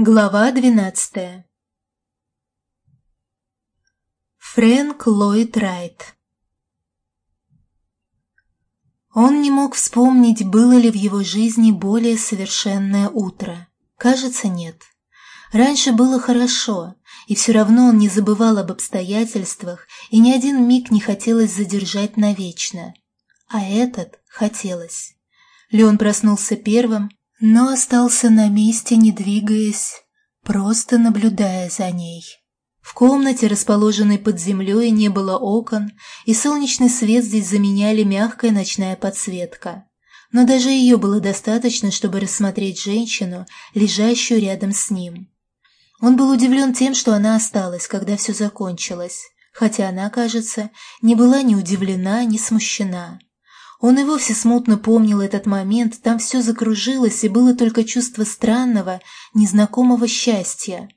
Глава двенадцатая Фрэнк Ллойд Райт Он не мог вспомнить, было ли в его жизни более совершенное утро. Кажется, нет. Раньше было хорошо, и все равно он не забывал об обстоятельствах, и ни один миг не хотелось задержать навечно. А этот хотелось. Леон проснулся первым, но остался на месте, не двигаясь, просто наблюдая за ней. В комнате, расположенной под землей, не было окон, и солнечный свет здесь заменяли мягкая ночная подсветка. Но даже ее было достаточно, чтобы рассмотреть женщину, лежащую рядом с ним. Он был удивлен тем, что она осталась, когда все закончилось, хотя она, кажется, не была ни удивлена, ни смущена. Он и вовсе смутно помнил этот момент, там все закружилось, и было только чувство странного, незнакомого счастья.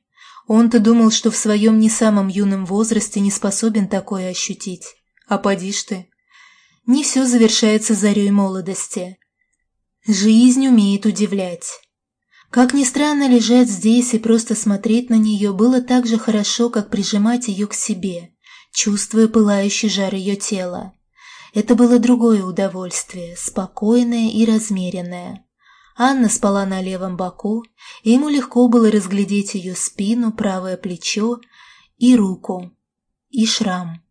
Он-то думал, что в своем не самом юном возрасте не способен такое ощутить. А поди ж ты. Не все завершается зарей молодости. Жизнь умеет удивлять. Как ни странно, лежать здесь и просто смотреть на нее было так же хорошо, как прижимать ее к себе, чувствуя пылающий жар ее тела. Это было другое удовольствие, спокойное и размеренное. Анна спала на левом боку, и ему легко было разглядеть ее спину, правое плечо и руку, и шрам.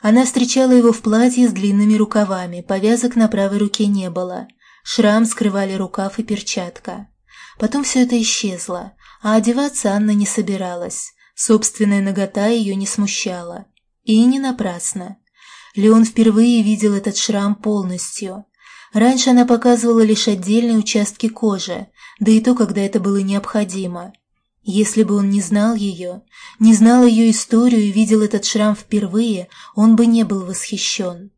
Она встречала его в платье с длинными рукавами, повязок на правой руке не было, шрам скрывали рукав и перчатка. Потом все это исчезло, а одеваться Анна не собиралась, собственная нагота ее не смущала. И не напрасно. Леон впервые видел этот шрам полностью. Раньше она показывала лишь отдельные участки кожи, да и то, когда это было необходимо. Если бы он не знал ее, не знал ее историю и видел этот шрам впервые, он бы не был восхищен.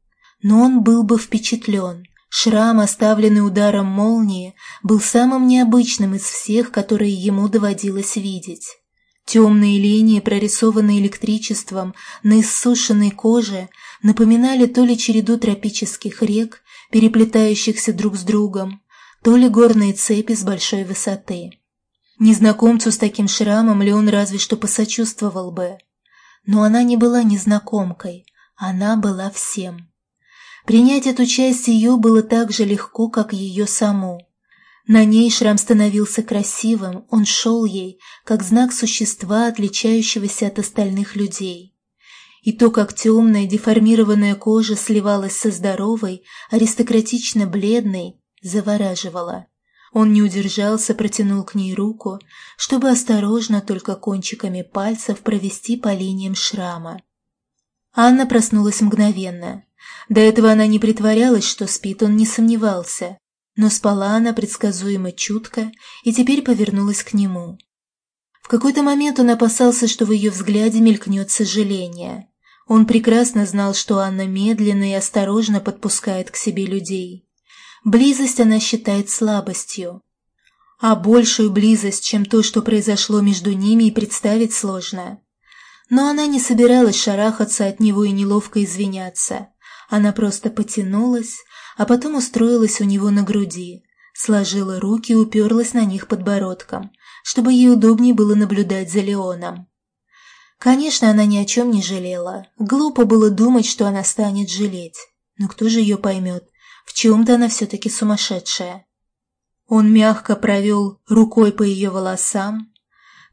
Но он был бы впечатлен. Шрам, оставленный ударом молнии, был самым необычным из всех, которые ему доводилось видеть. Темные линии, прорисованные электричеством на иссушенной коже, напоминали то ли череду тропических рек, переплетающихся друг с другом, то ли горные цепи с большой высоты. Незнакомцу с таким шрамом Леон разве что посочувствовал бы. Но она не была незнакомкой, она была всем. Принять эту часть ее было так же легко, как ее саму. На ней шрам становился красивым, он шел ей, как знак существа, отличающегося от остальных людей. И то, как темная, деформированная кожа сливалась со здоровой, аристократично бледной, завораживало. Он не удержался, протянул к ней руку, чтобы осторожно только кончиками пальцев провести по линиям шрама. Анна проснулась мгновенно. До этого она не притворялась, что спит, он не сомневался. Но спала она предсказуемо чутко и теперь повернулась к нему. В какой-то момент он опасался, что в ее взгляде мелькнет сожаление. Он прекрасно знал, что Анна медленно и осторожно подпускает к себе людей. Близость она считает слабостью. А большую близость, чем то, что произошло между ними, и представить сложно. Но она не собиралась шарахаться от него и неловко извиняться. Она просто потянулась, а потом устроилась у него на груди, сложила руки и уперлась на них подбородком, чтобы ей удобнее было наблюдать за Леоном. Конечно, она ни о чем не жалела. Глупо было думать, что она станет жалеть. Но кто же ее поймет? В чем-то она все-таки сумасшедшая. Он мягко провел рукой по ее волосам.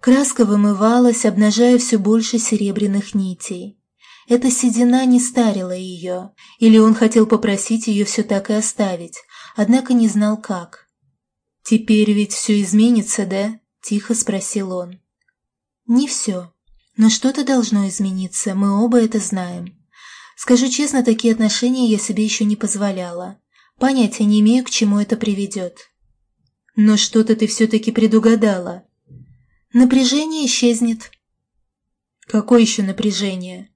Краска вымывалась, обнажая все больше серебряных нитей. Эта седина не старила ее, или он хотел попросить ее все так и оставить, однако не знал как. «Теперь ведь все изменится, да?» – тихо спросил он. «Не все. Но что-то должно измениться, мы оба это знаем. Скажу честно, такие отношения я себе еще не позволяла. Понятия не имею, к чему это приведет. Но что-то ты все-таки предугадала. Напряжение исчезнет. Какое еще напряжение?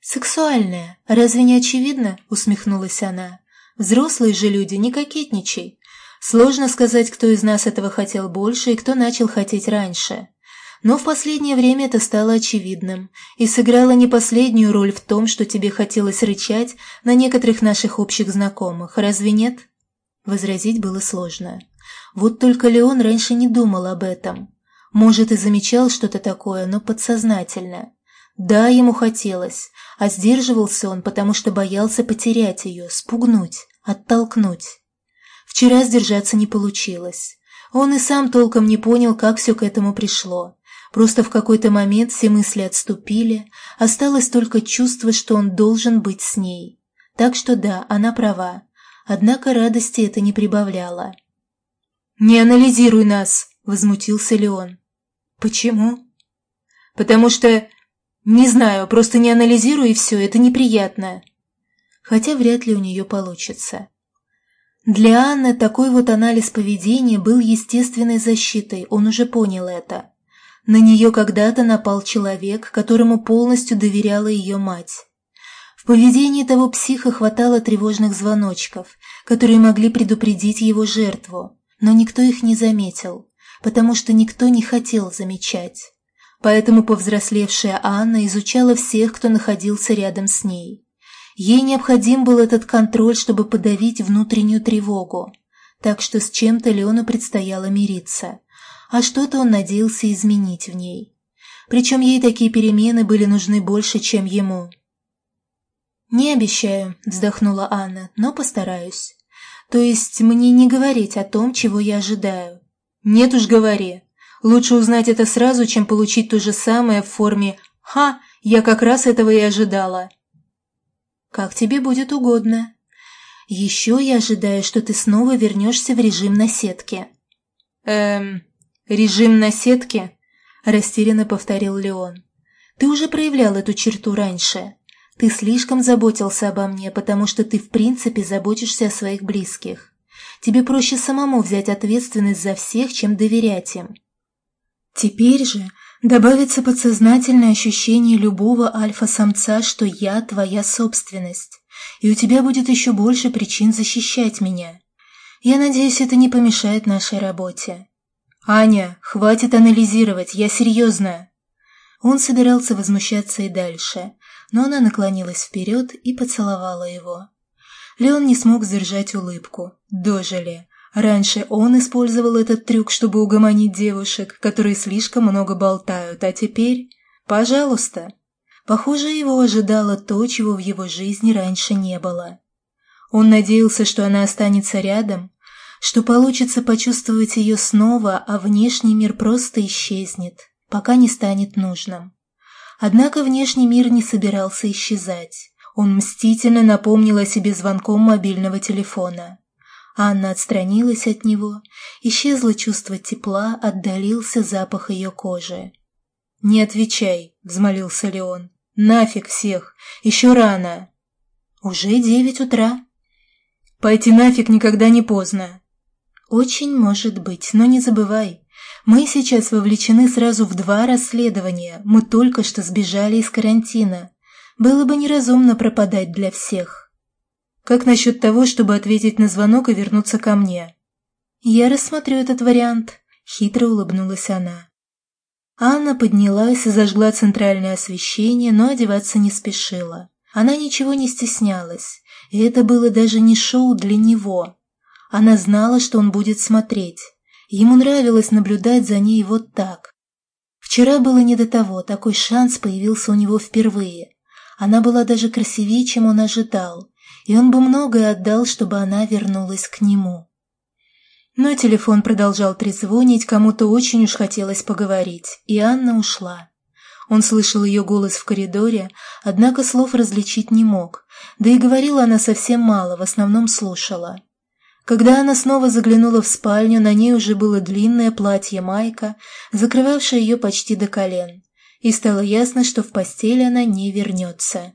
Сексуальное. Разве не очевидно? Усмехнулась она. Взрослые же люди, не кокетничай. Сложно сказать, кто из нас этого хотел больше и кто начал хотеть раньше. Но в последнее время это стало очевидным и сыграло не последнюю роль в том, что тебе хотелось рычать на некоторых наших общих знакомых, разве нет? Возразить было сложно. Вот только Леон раньше не думал об этом. Может, и замечал что-то такое, но подсознательно. Да, ему хотелось, а сдерживался он, потому что боялся потерять ее, спугнуть, оттолкнуть. Вчера сдержаться не получилось. Он и сам толком не понял, как все к этому пришло. Просто в какой-то момент все мысли отступили, осталось только чувство, что он должен быть с ней. Так что да, она права. Однако радости это не прибавляло. «Не анализируй нас!» – возмутился Леон. «Почему?» «Потому что... Не знаю, просто не анализируй и все, это неприятно». Хотя вряд ли у нее получится. Для Анны такой вот анализ поведения был естественной защитой, он уже понял это. На нее когда-то напал человек, которому полностью доверяла ее мать. В поведении того психа хватало тревожных звоночков, которые могли предупредить его жертву, но никто их не заметил, потому что никто не хотел замечать. Поэтому повзрослевшая Анна изучала всех, кто находился рядом с ней. Ей необходим был этот контроль, чтобы подавить внутреннюю тревогу, так что с чем-то Леону предстояло мириться, а что-то он надеялся изменить в ней. Причем ей такие перемены были нужны больше, чем ему. «Не обещаю», — вздохнула Анна, — «но постараюсь. То есть мне не говорить о том, чего я ожидаю». «Нет уж, говори. Лучше узнать это сразу, чем получить то же самое в форме «Ха, я как раз этого и ожидала». «Как тебе будет угодно. Еще я ожидаю, что ты снова вернешься в режим на сетке». «Эм, режим на сетке?» – растерянно повторил Леон. «Ты уже проявлял эту черту раньше. Ты слишком заботился обо мне, потому что ты в принципе заботишься о своих близких. Тебе проще самому взять ответственность за всех, чем доверять им. Теперь же добавится подсознательное ощущение любого альфа-самца, что я твоя собственность, и у тебя будет еще больше причин защищать меня. Я надеюсь, это не помешает нашей работе. «Аня, хватит анализировать, я серьезно!» Он собирался возмущаться и дальше, но она наклонилась вперед и поцеловала его. Леон не смог сдержать улыбку. Дожили. Раньше он использовал этот трюк, чтобы угомонить девушек, которые слишком много болтают, а теперь... Пожалуйста. Похоже, его ожидало то, чего в его жизни раньше не было. Он надеялся, что она останется рядом, что получится почувствовать ее снова, а внешний мир просто исчезнет, пока не станет нужным. Однако внешний мир не собирался исчезать. Он мстительно напомнил о себе звонком мобильного телефона. Анна отстранилась от него, исчезло чувство тепла, отдалился запах ее кожи. «Не отвечай», — взмолился Леон. «Нафиг всех! Еще рано!» «Уже девять утра». «Пойти нафиг никогда не поздно». «Очень может быть, но не забывай, мы сейчас вовлечены сразу в два расследования. Мы только что сбежали из карантина. Было бы неразумно пропадать для всех. Как насчет того, чтобы ответить на звонок и вернуться ко мне? Я рассмотрю этот вариант. Хитро улыбнулась она. Анна поднялась и зажгла центральное освещение, но одеваться не спешила. Она ничего не стеснялась, и это было даже не шоу для него. Она знала, что он будет смотреть. Ему нравилось наблюдать за ней вот так. Вчера было не до того, такой шанс появился у него впервые. Она была даже красивее, чем он ожидал, и он бы многое отдал, чтобы она вернулась к нему. Но телефон продолжал трезвонить, кому-то очень уж хотелось поговорить, и Анна ушла. Он слышал ее голос в коридоре, однако слов различить не мог, да и говорила она совсем мало, в основном слушала. Когда она снова заглянула в спальню, на ней уже было длинное платье-майка, закрывавшее ее почти до колен, и стало ясно, что в постель она не вернется.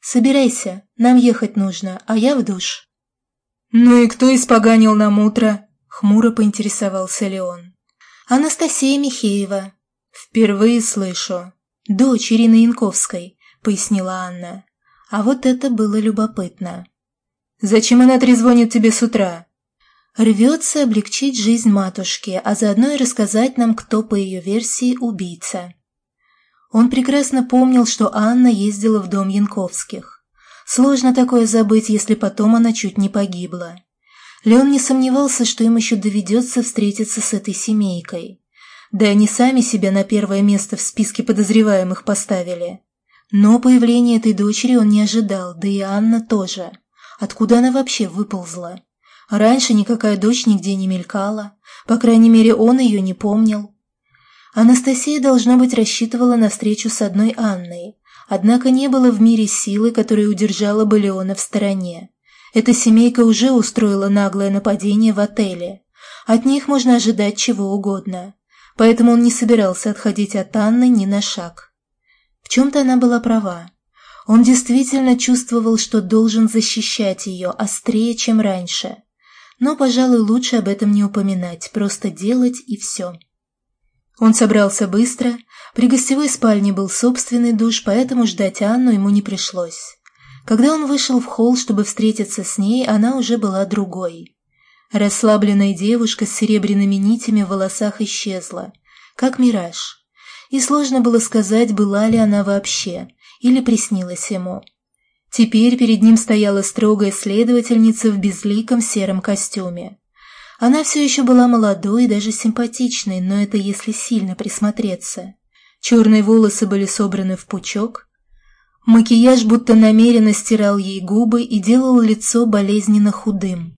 «Собирайся, нам ехать нужно, а я в душ». «Ну и кто испоганил нам утро?» — хмуро поинтересовался Леон. «Анастасия Михеева». «Впервые слышу». «Дочь Ирины Янковской», — пояснила Анна. А вот это было любопытно. Зачем она трезвонит тебе с утра?» Рвется облегчить жизнь матушки, а заодно и рассказать нам, кто, по ее версии, убийца. Он прекрасно помнил, что Анна ездила в дом Янковских. Сложно такое забыть, если потом она чуть не погибла. Леон не сомневался, что им еще доведется встретиться с этой семейкой. Да они сами себя на первое место в списке подозреваемых поставили. Но появления этой дочери он не ожидал, да и Анна тоже. Откуда она вообще выползла? Раньше никакая дочь нигде не мелькала, по крайней мере, он ее не помнил. Анастасия, должно быть, рассчитывала на встречу с одной Анной, однако не было в мире силы, которая удержала бы Леона в стороне. Эта семейка уже устроила наглое нападение в отеле. От них можно ожидать чего угодно. Поэтому он не собирался отходить от Анны ни на шаг. В чем-то она была права. Он действительно чувствовал, что должен защищать ее острее, чем раньше. Но, пожалуй, лучше об этом не упоминать, просто делать и все. Он собрался быстро, при гостевой спальне был собственный душ, поэтому ждать Анну ему не пришлось. Когда он вышел в холл, чтобы встретиться с ней, она уже была другой. Расслабленная девушка с серебряными нитями в волосах исчезла, как мираж. И сложно было сказать, была ли она вообще, или приснилась ему. Теперь перед ним стояла строгая следовательница в безликом сером костюме. Она все еще была молодой и даже симпатичной, но это если сильно присмотреться. Черные волосы были собраны в пучок. Макияж будто намеренно стирал ей губы и делал лицо болезненно худым.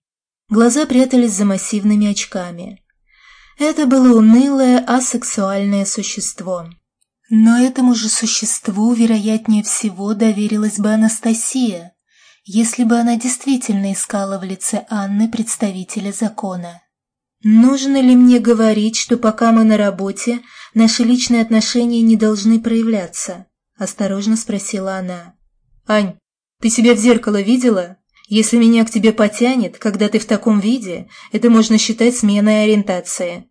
Глаза прятались за массивными очками. Это было унылое, асексуальное существо. Но этому же существу, вероятнее всего, доверилась бы Анастасия, если бы она действительно искала в лице Анны представителя закона. «Нужно ли мне говорить, что пока мы на работе, наши личные отношения не должны проявляться?» – осторожно спросила она. «Ань, ты себя в зеркало видела? Если меня к тебе потянет, когда ты в таком виде, это можно считать сменой ориентации».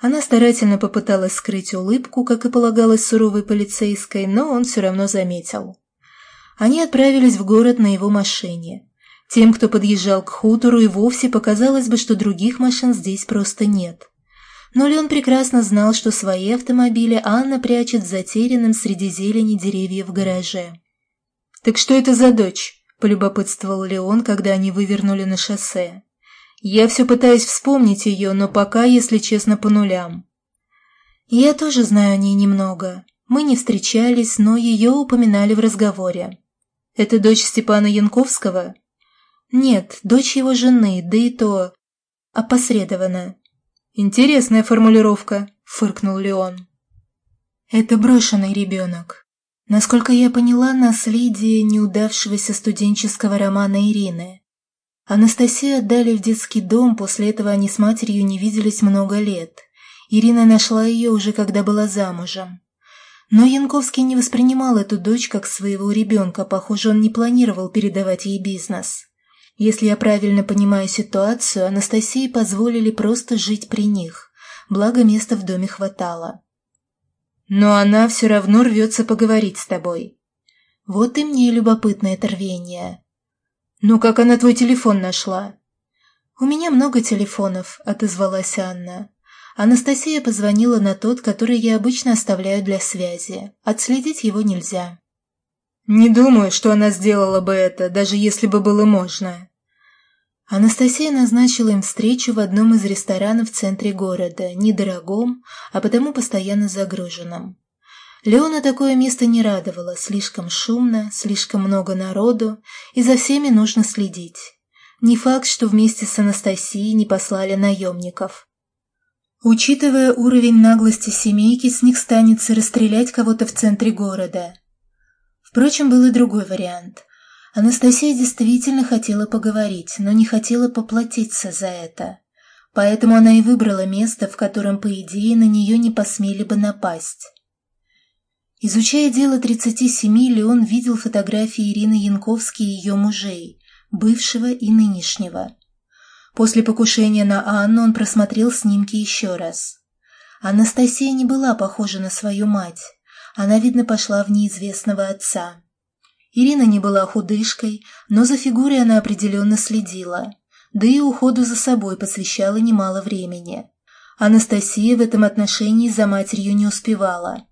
Она старательно попыталась скрыть улыбку, как и полагалось суровой полицейской, но он все равно заметил. Они отправились в город на его машине. Тем, кто подъезжал к хутору, и вовсе показалось бы, что других машин здесь просто нет. Но Леон прекрасно знал, что свои автомобили Анна прячет в затерянном среди зелени деревьев в гараже. «Так что это за дочь?» – полюбопытствовал Леон, когда они вывернули на шоссе. «Я все пытаюсь вспомнить ее, но пока, если честно, по нулям». «Я тоже знаю о ней немного. Мы не встречались, но ее упоминали в разговоре. Это дочь Степана Янковского? Нет, дочь его жены, да и то... опосредованно. Интересная формулировка, фыркнул Леон. Это брошенный ребенок. Насколько я поняла, наследие неудавшегося студенческого романа Ирины. Анастасию отдали в детский дом, после этого они с матерью не виделись много лет. Ирина нашла ее уже когда была замужем. Но Янковский не воспринимал эту дочь как своего ребенка, похоже, он не планировал передавать ей бизнес. Если я правильно понимаю ситуацию, Анастасии позволили просто жить при них, благо места в доме хватало. Но она все равно рвется поговорить с тобой. Вот и мне любопытное торвение. Ну, как она твой телефон нашла? У меня много телефонов, отозвалась Анна. Анастасия позвонила на тот, который я обычно оставляю для связи. Отследить его нельзя. «Не думаю, что она сделала бы это, даже если бы было можно». Анастасия назначила им встречу в одном из ресторанов в центре города, недорогом, а потому постоянно загруженном. Леона такое место не радовало, слишком шумно, слишком много народу, и за всеми нужно следить. Не факт, что вместе с Анастасией не послали наемников. Учитывая уровень наглости семейки, с них станется расстрелять кого-то в центре города. Впрочем, был и другой вариант. Анастасия действительно хотела поговорить, но не хотела поплатиться за это. Поэтому она и выбрала место, в котором, по идее, на нее не посмели бы напасть. Изучая дело 37, Леон видел фотографии Ирины Янковски и ее мужей, бывшего и нынешнего. После покушения на Анну он просмотрел снимки еще раз. Анастасия не была похожа на свою мать. Она, видно, пошла в неизвестного отца. Ирина не была худышкой, но за фигурой она определенно следила. Да и уходу за собой посвящала немало времени. Анастасия в этом отношении за матерью не успевала.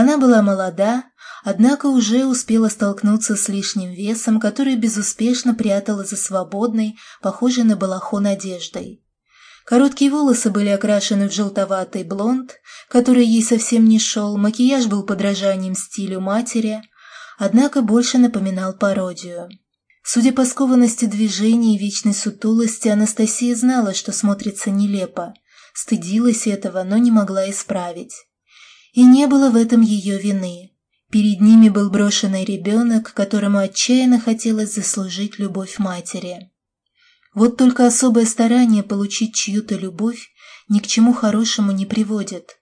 Она была молода, однако уже успела столкнуться с лишним весом, который безуспешно прятала за свободной, похожей на балахон одеждой. Короткие волосы были окрашены в желтоватый блонд, который ей совсем не шел, макияж был подражанием стилю матери, однако больше напоминал пародию. Судя по скованности движений и вечной сутулости, Анастасия знала, что смотрится нелепо, стыдилась этого, но не могла исправить. И не было в этом ее вины. Перед ними был брошенный ребенок, которому отчаянно хотелось заслужить любовь матери. Вот только особое старание получить чью-то любовь ни к чему хорошему не приводит.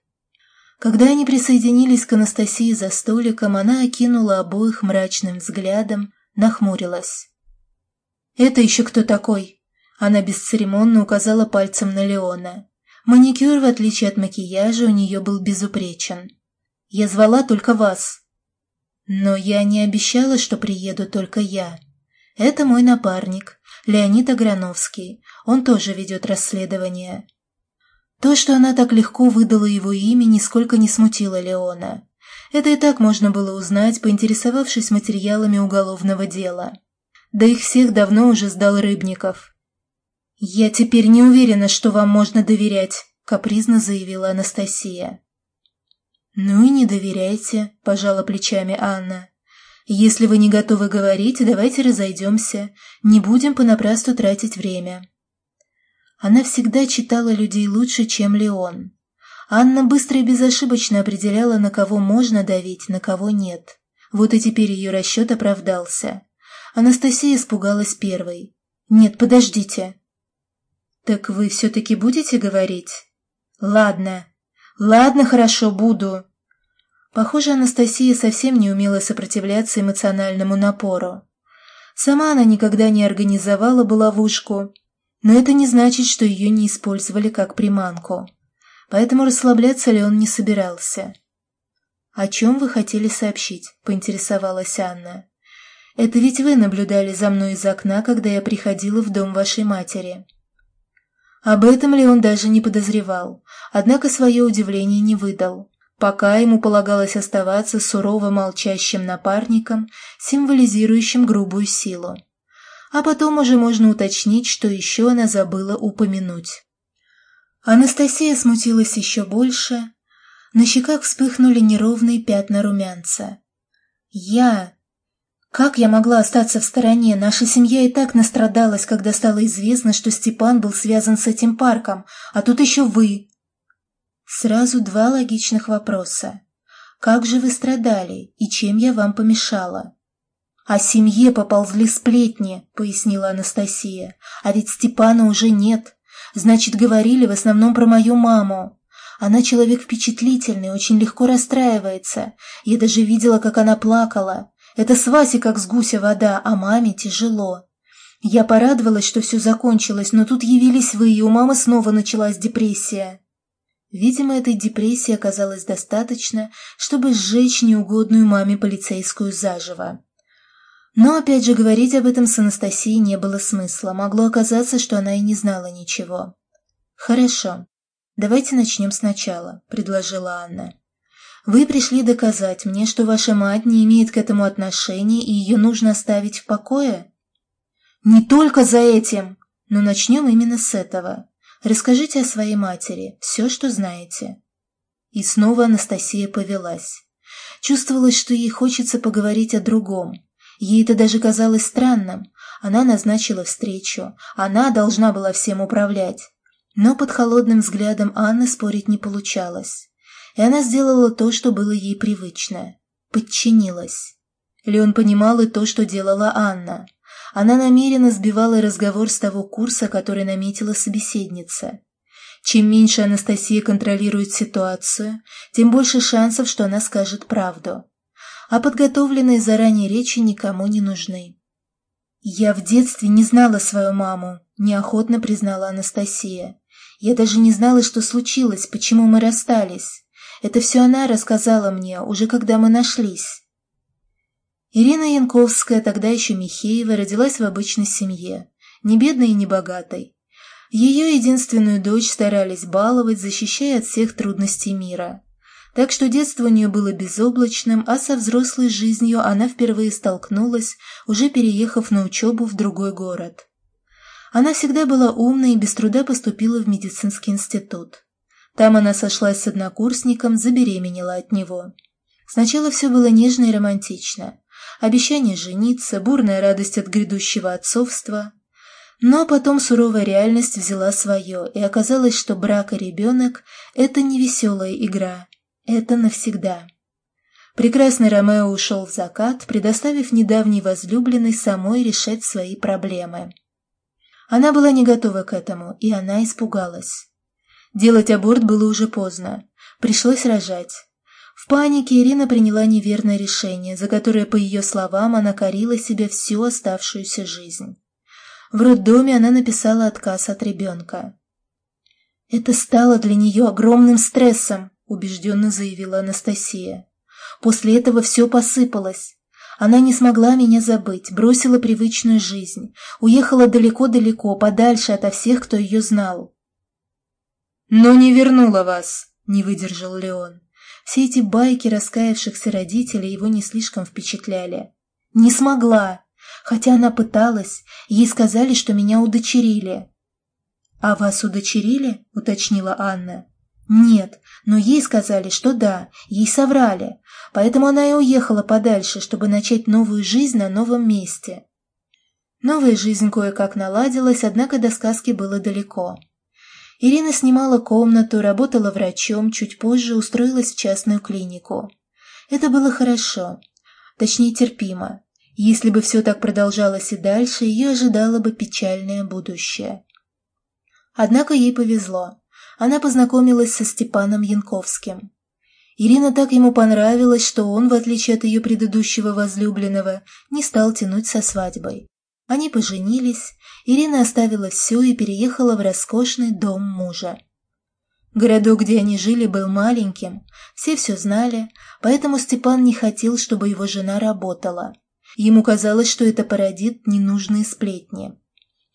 Когда они присоединились к Анастасии за столиком, она окинула обоих мрачным взглядом, нахмурилась. «Это еще кто такой?» Она бесцеремонно указала пальцем на Леона. Маникюр, в отличие от макияжа, у нее был безупречен. «Я звала только вас». Но я не обещала, что приеду только я. Это мой напарник, Леонид Аграновский. Он тоже ведет расследование. То, что она так легко выдала его имя, нисколько не смутило Леона. Это и так можно было узнать, поинтересовавшись материалами уголовного дела. Да их всех давно уже сдал Рыбников. «Я теперь не уверена, что вам можно доверять», — капризно заявила Анастасия. «Ну и не доверяйте», – пожала плечами Анна. «Если вы не готовы говорить, давайте разойдемся. Не будем понапрасну тратить время». Она всегда читала людей лучше, чем Леон. Анна быстро и безошибочно определяла, на кого можно давить, на кого нет. Вот и теперь ее расчет оправдался. Анастасия испугалась первой. «Нет, подождите». «Так вы все-таки будете говорить?» «Ладно. Ладно, хорошо, буду. Похоже, Анастасия совсем не умела сопротивляться эмоциональному напору. Сама она никогда не организовала ловушку, но это не значит, что ее не использовали как приманку. Поэтому расслабляться ли он не собирался. «О чем вы хотели сообщить?» – поинтересовалась Анна. «Это ведь вы наблюдали за мной из окна, когда я приходила в дом вашей матери». Об этом ли он даже не подозревал, однако свое удивление не выдал пока ему полагалось оставаться сурово молчащим напарником, символизирующим грубую силу. А потом уже можно уточнить, что еще она забыла упомянуть. Анастасия смутилась еще больше. На щеках вспыхнули неровные пятна румянца. «Я...» Как я могла остаться в стороне? Наша семья и так настрадалась, когда стало известно, что Степан был связан с этим парком, а тут еще вы. Сразу два логичных вопроса. Как же вы страдали и чем я вам помешала? «О семье поползли сплетни», — пояснила Анастасия. «А ведь Степана уже нет. Значит, говорили в основном про мою маму. Она человек впечатлительный, очень легко расстраивается. Я даже видела, как она плакала. Это с Васей как с гуся вода, а маме тяжело. Я порадовалась, что все закончилось, но тут явились вы, и у мамы снова началась депрессия. Видимо, этой депрессии оказалось достаточно, чтобы сжечь неугодную маме полицейскую заживо. Но опять же говорить об этом с Анастасией не было смысла, могло оказаться, что она и не знала ничего. «Хорошо, давайте начнем сначала», — предложила Анна. «Вы пришли доказать мне, что ваша мать не имеет к этому отношения и ее нужно оставить в покое?» «Не только за этим!» Но начнем именно с этого. Расскажите о своей матери, все, что знаете». И снова Анастасия повелась. Чувствовалось, что ей хочется поговорить о другом. Ей это даже казалось странным. Она назначила встречу, она должна была всем управлять. Но под холодным взглядом Анны спорить не получалось. И она сделала то, что было ей привычно. Подчинилась. Леон понимал и то, что делала Анна. Она намеренно сбивала разговор с того курса, который наметила собеседница. Чем меньше Анастасия контролирует ситуацию, тем больше шансов, что она скажет правду. А подготовленные заранее речи никому не нужны. «Я в детстве не знала свою маму», – неохотно признала Анастасия. «Я даже не знала, что случилось, почему мы расстались. Это все она рассказала мне, уже когда мы нашлись. Ирина Янковская, тогда еще Михеева, родилась в обычной семье, не бедной и не богатой. Ее единственную дочь старались баловать, защищая от всех трудностей мира. Так что детство у нее было безоблачным, а со взрослой жизнью она впервые столкнулась, уже переехав на учебу в другой город. Она всегда была умной и без труда поступила в медицинский институт. Там она сошлась с однокурсником, забеременела от него. Сначала все было нежно и романтично. Обещание жениться, бурная радость от грядущего отцовства. Но потом суровая реальность взяла свое, и оказалось, что брак и ребенок – это не веселая игра, это навсегда. Прекрасный Ромео ушел в закат, предоставив недавней возлюбленной самой решать свои проблемы. Она была не готова к этому, и она испугалась. Делать аборт было уже поздно. Пришлось рожать. В панике Ирина приняла неверное решение, за которое, по ее словам, она корила себе всю оставшуюся жизнь. В роддоме она написала отказ от ребенка. «Это стало для нее огромным стрессом», – убежденно заявила Анастасия. «После этого все посыпалось. Она не смогла меня забыть, бросила привычную жизнь, уехала далеко-далеко, подальше ото всех, кто ее знал. «Но не вернула вас», — не выдержал Леон. Все эти байки раскаявшихся родителей его не слишком впечатляли. «Не смогла, хотя она пыталась, ей сказали, что меня удочерили». «А вас удочерили?» — уточнила Анна. «Нет, но ей сказали, что да, ей соврали, поэтому она и уехала подальше, чтобы начать новую жизнь на новом месте». Новая жизнь кое-как наладилась, однако до сказки было далеко. Ирина снимала комнату, работала врачом, чуть позже устроилась в частную клинику. Это было хорошо, точнее терпимо. Если бы все так продолжалось и дальше, ее ожидало бы печальное будущее. Однако ей повезло. Она познакомилась со Степаном Янковским. Ирина так ему понравилась, что он, в отличие от ее предыдущего возлюбленного, не стал тянуть со свадьбой. Они поженились, Ирина оставила все и переехала в роскошный дом мужа. Городок, где они жили, был маленьким, все все знали, поэтому Степан не хотел, чтобы его жена работала. Ему казалось, что это породит ненужные сплетни.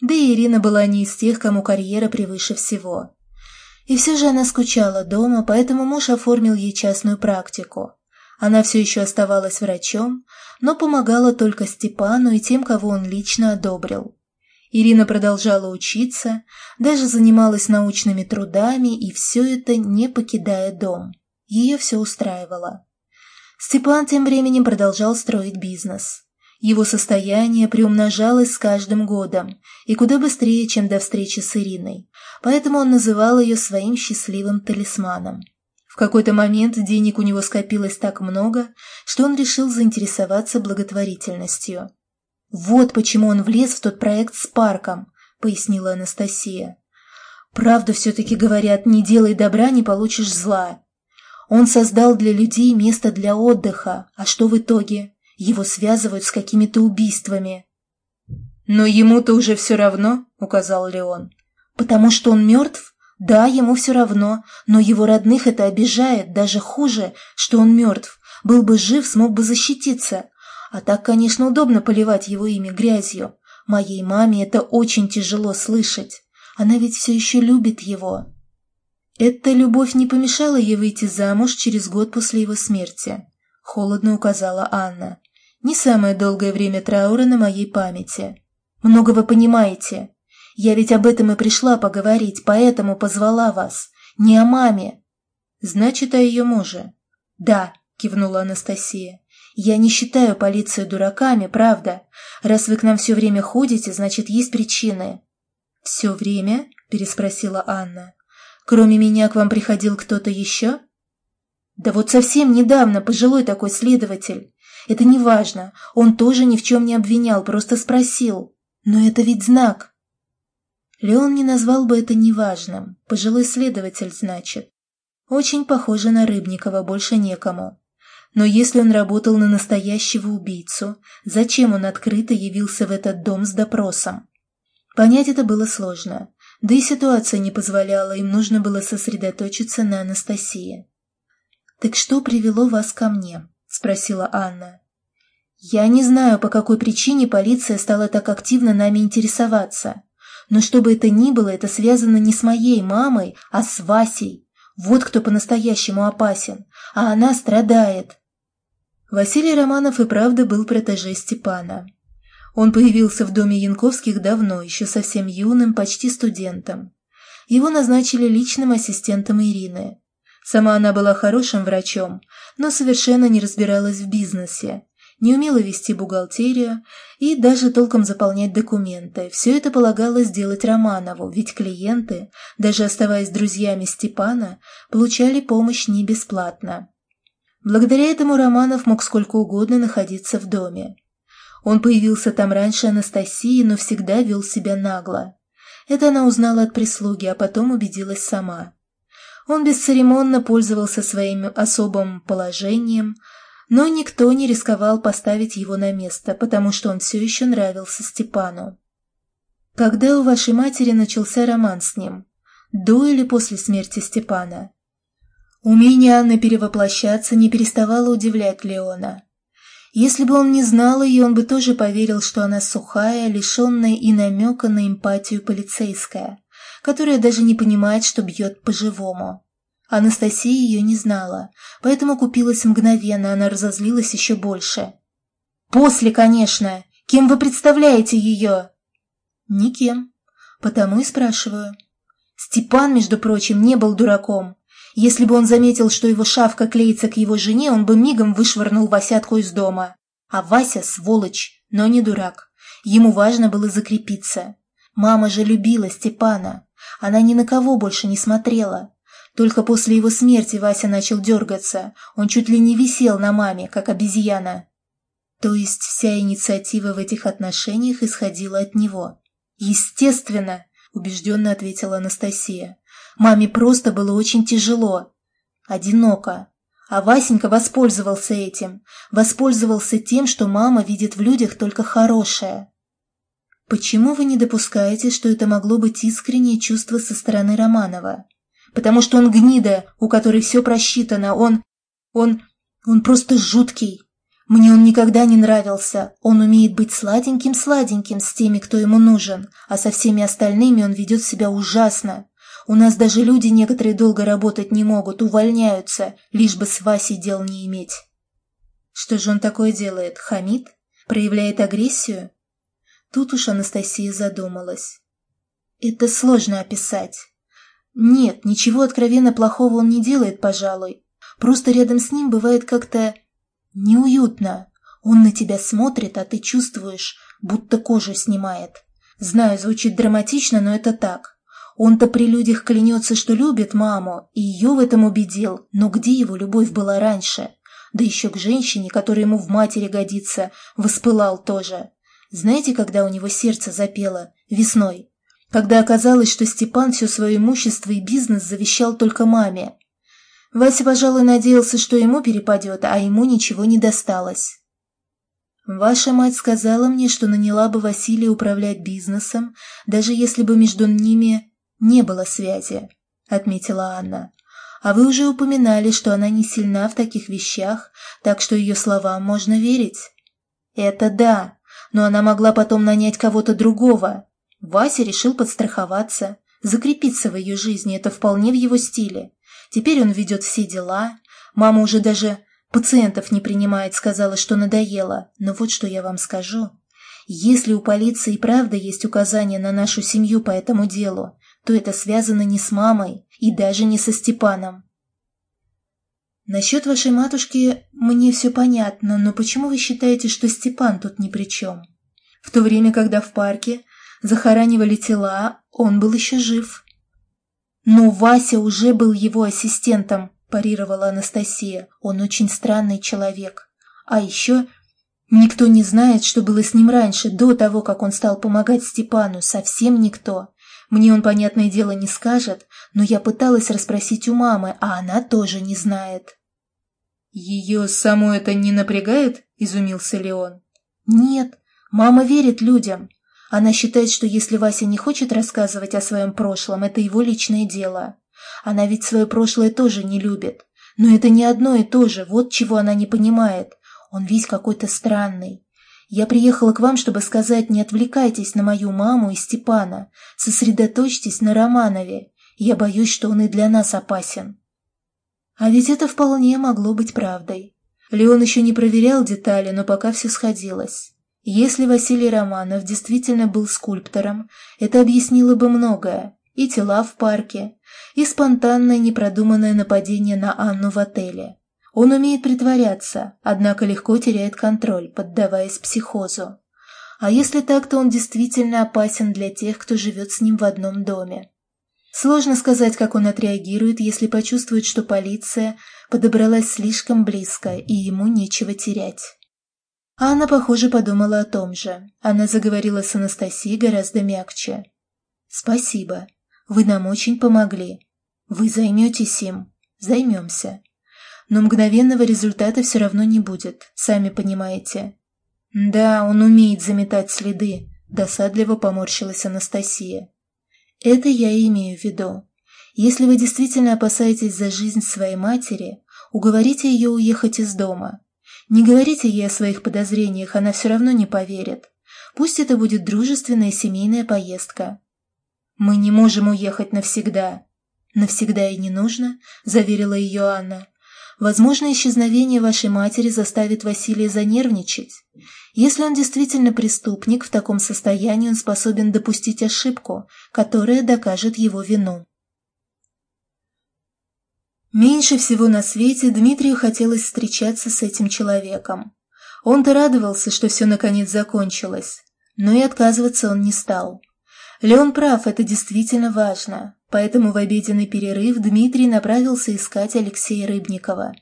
Да и Ирина была не из тех, кому карьера превыше всего. И все же она скучала дома, поэтому муж оформил ей частную практику. Она все еще оставалась врачом, но помогала только Степану и тем, кого он лично одобрил. Ирина продолжала учиться, даже занималась научными трудами, и все это не покидая дом. Ее все устраивало. Степан тем временем продолжал строить бизнес. Его состояние приумножалось с каждым годом, и куда быстрее, чем до встречи с Ириной, поэтому он называл ее своим счастливым талисманом. В какой-то момент денег у него скопилось так много, что он решил заинтересоваться благотворительностью. «Вот почему он влез в тот проект с парком», — пояснила Анастасия. «Правда все-таки говорят, не делай добра, не получишь зла. Он создал для людей место для отдыха, а что в итоге? Его связывают с какими-то убийствами». «Но ему-то уже все равно», — указал Леон. «Потому что он мертв?» Да, ему все равно, но его родных это обижает, даже хуже, что он мертв. Был бы жив, смог бы защититься. А так, конечно, удобно поливать его имя грязью. Моей маме это очень тяжело слышать. Она ведь все еще любит его. Эта любовь не помешала ей выйти замуж через год после его смерти. Холодно указала Анна. Не самое долгое время траура на моей памяти. Много вы понимаете. Я ведь об этом и пришла поговорить, поэтому позвала вас. Не о маме. Значит, о ее муже. Да, кивнула Анастасия. Я не считаю полицию дураками, правда. Раз вы к нам все время ходите, значит, есть причины. Все время? Переспросила Анна. Кроме меня к вам приходил кто-то еще? Да вот совсем недавно пожилой такой следователь. Это не важно, он тоже ни в чем не обвинял, просто спросил. Но это ведь знак. Леон не назвал бы это неважным. Пожилой следователь, значит. Очень похоже на Рыбникова, больше некому. Но если он работал на настоящего убийцу, зачем он открыто явился в этот дом с допросом? Понять это было сложно. Да и ситуация не позволяла, им нужно было сосредоточиться на Анастасии. «Так что привело вас ко мне?» – спросила Анна. «Я не знаю, по какой причине полиция стала так активно нами интересоваться. Но что бы это ни было, это связано не с моей мамой, а с Васей. Вот кто по-настоящему опасен, а она страдает. Василий Романов и правда был протеже Степана. Он появился в доме Янковских давно, еще совсем юным, почти студентом. Его назначили личным ассистентом Ирины. Сама она была хорошим врачом, но совершенно не разбиралась в бизнесе, не умела вести бухгалтерию и даже толком заполнять документы. Все это полагалось делать Романову, ведь клиенты, даже оставаясь друзьями Степана, получали помощь не бесплатно. Благодаря этому Романов мог сколько угодно находиться в доме. Он появился там раньше Анастасии, но всегда вел себя нагло. Это она узнала от прислуги, а потом убедилась сама. Он бесцеремонно пользовался своим особым положением, но никто не рисковал поставить его на место, потому что он все еще нравился Степану. Когда у вашей матери начался роман с ним? До или после смерти Степана? Умение Анны перевоплощаться не переставало удивлять Леона. Если бы он не знал ее, он бы тоже поверил, что она сухая, лишенная и намека на эмпатию полицейская, которая даже не понимает, что бьет по-живому. Анастасия ее не знала, поэтому купилась мгновенно, она разозлилась еще больше. «После, конечно! Кем вы представляете ее?» «Никем. Потому и спрашиваю». Степан, между прочим, не был дураком. Если бы он заметил, что его шавка клеится к его жене, он бы мигом вышвырнул Васятку из дома. А Вася – сволочь, но не дурак. Ему важно было закрепиться. Мама же любила Степана. Она ни на кого больше не смотрела. Только после его смерти Вася начал дергаться. Он чуть ли не висел на маме, как обезьяна. То есть вся инициатива в этих отношениях исходила от него. «Естественно!» – убежденно ответила Анастасия. Маме просто было очень тяжело, одиноко. А Васенька воспользовался этим, воспользовался тем, что мама видит в людях только хорошее. Почему вы не допускаете, что это могло быть искреннее чувство со стороны Романова? Потому что он гнида, у которой все просчитано, он... он... он просто жуткий. Мне он никогда не нравился. Он умеет быть сладеньким-сладеньким с теми, кто ему нужен, а со всеми остальными он ведет себя ужасно. У нас даже люди некоторые долго работать не могут, увольняются, лишь бы с Васей дел не иметь. Что же он такое делает? Хамит? Проявляет агрессию? Тут уж Анастасия задумалась. Это сложно описать. Нет, ничего откровенно плохого он не делает, пожалуй. Просто рядом с ним бывает как-то неуютно. Он на тебя смотрит, а ты чувствуешь, будто кожу снимает. Знаю, звучит драматично, но это так. Он-то при людях клянется, что любит маму, и ее в этом убедил, но где его любовь была раньше? Да еще к женщине, которая ему в матери годится, воспылал тоже. Знаете, когда у него сердце запело? Весной. Когда оказалось, что Степан все свое имущество и бизнес завещал только маме. Вася, пожалуй, надеялся, что ему перепадет, а ему ничего не досталось. Ваша мать сказала мне, что наняла бы Василия управлять бизнесом, даже если бы между ними не было связи», — отметила Анна. «А вы уже упоминали, что она не сильна в таких вещах, так что ее словам можно верить». «Это да, но она могла потом нанять кого-то другого. Вася решил подстраховаться, закрепиться в ее жизни, это вполне в его стиле. Теперь он ведет все дела. Мама уже даже пациентов не принимает, сказала, что надоело. Но вот что я вам скажу. Если у полиции правда есть указания на нашу семью по этому делу, то это связано не с мамой и даже не со Степаном. Насчет вашей матушки мне все понятно, но почему вы считаете, что Степан тут ни при чем? В то время, когда в парке захоранивали тела, он был еще жив. Но Вася уже был его ассистентом, парировала Анастасия. Он очень странный человек. А еще никто не знает, что было с ним раньше, до того, как он стал помогать Степану. Совсем никто. Мне он, понятное дело, не скажет, но я пыталась расспросить у мамы, а она тоже не знает». «Ее само это не напрягает?» – изумился Леон. «Нет, мама верит людям. Она считает, что если Вася не хочет рассказывать о своем прошлом, это его личное дело. Она ведь свое прошлое тоже не любит. Но это не одно и то же, вот чего она не понимает. Он весь какой-то странный. Я приехала к вам, чтобы сказать, не отвлекайтесь на мою маму и Степана. Сосредоточьтесь на Романове. Я боюсь, что он и для нас опасен». А ведь это вполне могло быть правдой. Леон еще не проверял детали, но пока все сходилось. Если Василий Романов действительно был скульптором, это объяснило бы многое. И тела в парке, и спонтанное непродуманное нападение на Анну в отеле. Он умеет притворяться, однако легко теряет контроль, поддаваясь психозу. А если так, то он действительно опасен для тех, кто живет с ним в одном доме. Сложно сказать, как он отреагирует, если почувствует, что полиция подобралась слишком близко, и ему нечего терять. Анна, похоже, подумала о том же. Она заговорила с Анастасией гораздо мягче. «Спасибо. Вы нам очень помогли. Вы займетесь им. Займемся. Но мгновенного результата все равно не будет, сами понимаете». «Да, он умеет заметать следы», – досадливо поморщилась Анастасия. Это я имею в виду. Если вы действительно опасаетесь за жизнь своей матери, уговорите ее уехать из дома. Не говорите ей о своих подозрениях, она все равно не поверит. Пусть это будет дружественная семейная поездка. Мы не можем уехать навсегда. Навсегда и не нужно, заверила ее Анна. Возможно, исчезновение вашей матери заставит Василия занервничать. Если он действительно преступник, в таком состоянии он способен допустить ошибку, которая докажет его вину. Меньше всего на свете Дмитрию хотелось встречаться с этим человеком. Он-то радовался, что все наконец закончилось, но и отказываться он не стал. Леон прав, это действительно важно. Поэтому в обеденный перерыв Дмитрий направился искать Алексея Рыбникова.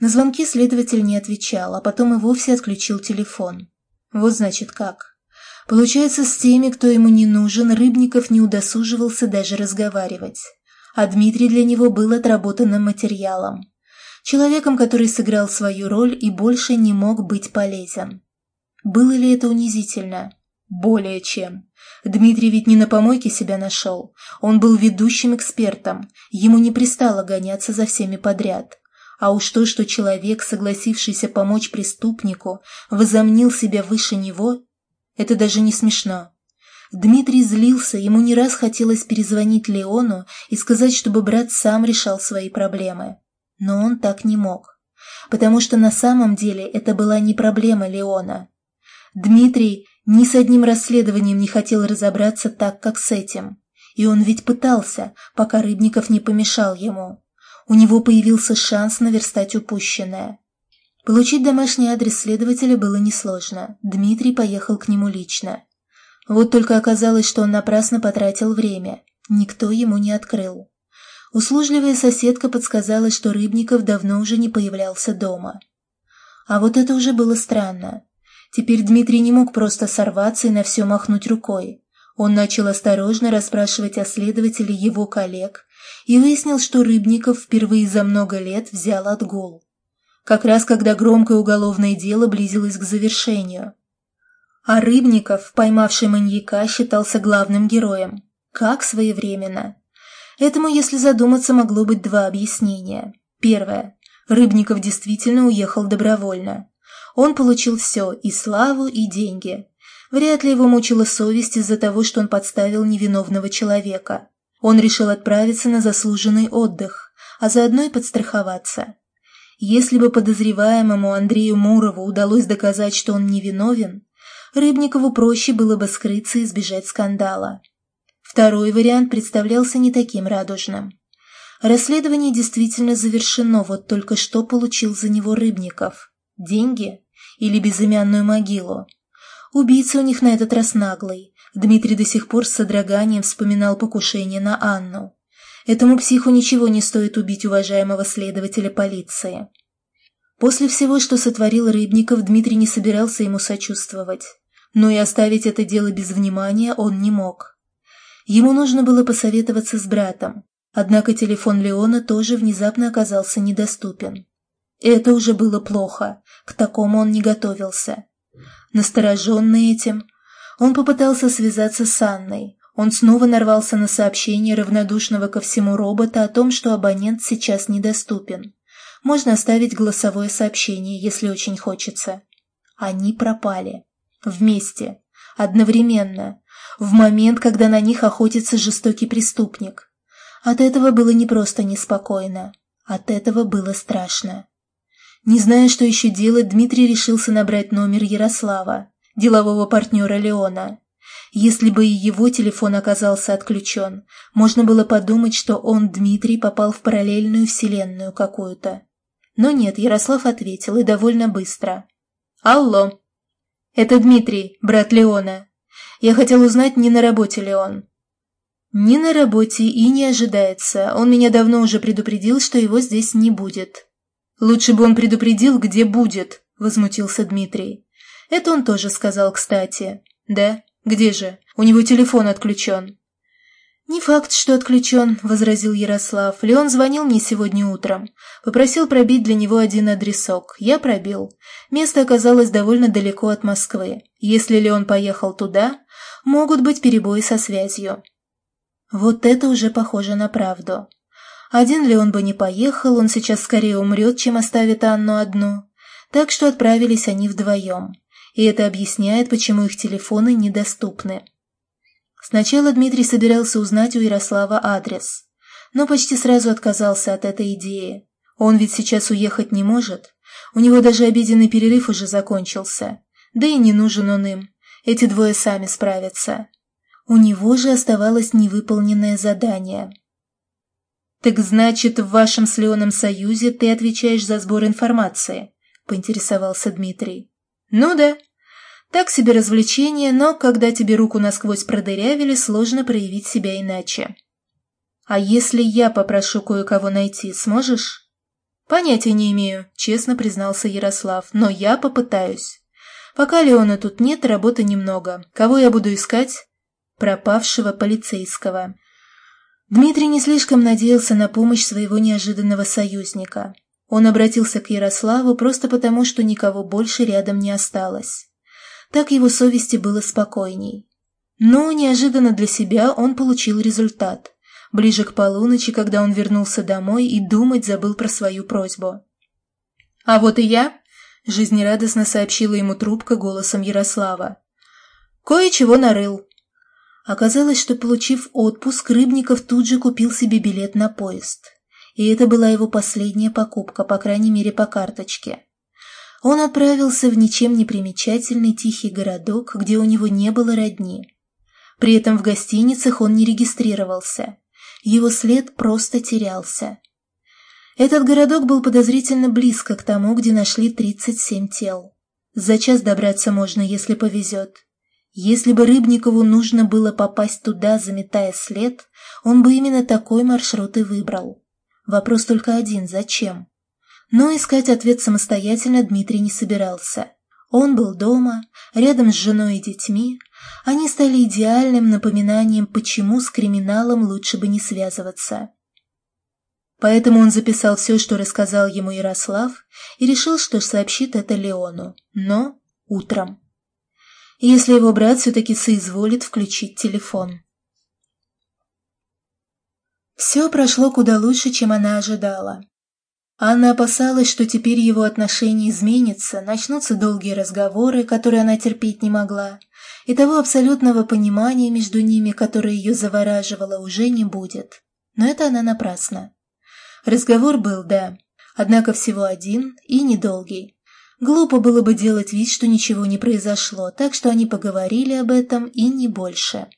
На звонки следователь не отвечал, а потом и вовсе отключил телефон. Вот значит как. Получается, с теми, кто ему не нужен, Рыбников не удосуживался даже разговаривать. А Дмитрий для него был отработанным материалом. Человеком, который сыграл свою роль и больше не мог быть полезен. Было ли это унизительно? Более чем. Дмитрий ведь не на помойке себя нашел. Он был ведущим экспертом. Ему не пристало гоняться за всеми подряд. А уж то, что человек, согласившийся помочь преступнику, возомнил себя выше него, это даже не смешно. Дмитрий злился, ему не раз хотелось перезвонить Леону и сказать, чтобы брат сам решал свои проблемы. Но он так не мог. Потому что на самом деле это была не проблема Леона. Дмитрий ни с одним расследованием не хотел разобраться так, как с этим. И он ведь пытался, пока Рыбников не помешал ему. У него появился шанс наверстать упущенное. Получить домашний адрес следователя было несложно. Дмитрий поехал к нему лично. Вот только оказалось, что он напрасно потратил время. Никто ему не открыл. Услужливая соседка подсказала, что Рыбников давно уже не появлялся дома. А вот это уже было странно. Теперь Дмитрий не мог просто сорваться и на все махнуть рукой. Он начал осторожно расспрашивать о следователе его коллег и выяснил, что Рыбников впервые за много лет взял отгул. Как раз когда громкое уголовное дело близилось к завершению. А Рыбников, поймавший маньяка, считался главным героем. Как своевременно. Этому, если задуматься, могло быть два объяснения. Первое. Рыбников действительно уехал добровольно. Он получил все – и славу, и деньги. Вряд ли его мучила совесть из-за того, что он подставил невиновного человека. Он решил отправиться на заслуженный отдых, а заодно и подстраховаться. Если бы подозреваемому Андрею Мурову удалось доказать, что он невиновен, Рыбникову проще было бы скрыться и избежать скандала. Второй вариант представлялся не таким радужным. Расследование действительно завершено, вот только что получил за него Рыбников. Деньги? Или безымянную могилу. Убийца у них на этот раз наглый. Дмитрий до сих пор с содроганием вспоминал покушение на Анну. Этому психу ничего не стоит убить уважаемого следователя полиции. После всего, что сотворил Рыбников, Дмитрий не собирался ему сочувствовать. Но и оставить это дело без внимания он не мог. Ему нужно было посоветоваться с братом, однако телефон Леона тоже внезапно оказался недоступен. Это уже было плохо, к такому он не готовился. Настороженный этим, он попытался связаться с Анной. Он снова нарвался на сообщение равнодушного ко всему робота о том, что абонент сейчас недоступен. Можно оставить голосовое сообщение, если очень хочется. Они пропали. Вместе. Одновременно. В момент, когда на них охотится жестокий преступник. От этого было не просто неспокойно. От этого было страшно. Не зная, что еще делать, Дмитрий решился набрать номер Ярослава. делового партнера Леона. Если бы и его телефон оказался отключен, можно было подумать, что он, Дмитрий, попал в параллельную вселенную какую-то. Но нет, Ярослав ответил, и довольно быстро. «Алло!» «Это Дмитрий, брат Леона. Я хотел узнать, не на работе ли он». «Не на работе и не ожидается. Он меня давно уже предупредил, что его здесь не будет». «Лучше бы он предупредил, где будет», — возмутился Дмитрий. «Это он тоже сказал, кстати». «Да? Где же? У него телефон отключен». «Не факт, что отключен», — возразил Ярослав. «Леон звонил мне сегодня утром. Попросил пробить для него один адресок. Я пробил. Место оказалось довольно далеко от Москвы. Если Леон поехал туда, могут быть перебои со связью». Вот это уже похоже на правду. Один ли он бы не поехал, он сейчас скорее умрет, чем оставит Анну одну. Так что отправились они вдвоем. И это объясняет, почему их телефоны недоступны. Сначала Дмитрий собирался узнать у Ярослава адрес, но почти сразу отказался от этой идеи. Он ведь сейчас уехать не может. У него даже обеденный перерыв уже закончился. Да и не нужен он им. Эти двое сами справятся. У него же оставалось невыполненное задание. «Так значит, в вашем с Леоном союзе ты отвечаешь за сбор информации?» – поинтересовался Дмитрий. «Ну да», так себе развлечение, но когда тебе руку насквозь продырявили, сложно проявить себя иначе. А если я попрошу кое-кого найти, сможешь? Понятия не имею, честно признался Ярослав, но я попытаюсь. Пока Леона тут нет, работы немного. Кого я буду искать? Пропавшего полицейского. Дмитрий не слишком надеялся на помощь своего неожиданного союзника. Он обратился к Ярославу просто потому, что никого больше рядом не осталось так его совести было спокойней. Но неожиданно для себя он получил результат. Ближе к полуночи, когда он вернулся домой и думать забыл про свою просьбу. «А вот и я», — жизнерадостно сообщила ему трубка голосом Ярослава. «Кое-чего нарыл». Оказалось, что, получив отпуск, Рыбников тут же купил себе билет на поезд. И это была его последняя покупка, по крайней мере, по карточке. Он отправился в ничем не примечательный тихий городок, где у него не было родни. При этом в гостиницах он не регистрировался. Его след просто терялся. Этот городок был подозрительно близко к тому, где нашли 37 тел. За час добраться можно, если повезет. Если бы Рыбникову нужно было попасть туда, заметая след, он бы именно такой маршрут и выбрал. Вопрос только один – зачем? Но искать ответ самостоятельно Дмитрий не собирался. Он был дома, рядом с женой и детьми. Они стали идеальным напоминанием, почему с криминалом лучше бы не связываться. Поэтому он записал все, что рассказал ему Ярослав, и решил, что сообщит это Леону, но утром. Если его брат все-таки соизволит включить телефон. Все прошло куда лучше, чем она ожидала. Анна опасалась, что теперь его отношения изменятся, начнутся долгие разговоры, которые она терпеть не могла, и того абсолютного понимания между ними, которое ее завораживало, уже не будет. Но это она напрасно. Разговор был, да, однако всего один и недолгий. Глупо было бы делать вид, что ничего не произошло, так что они поговорили об этом и не больше.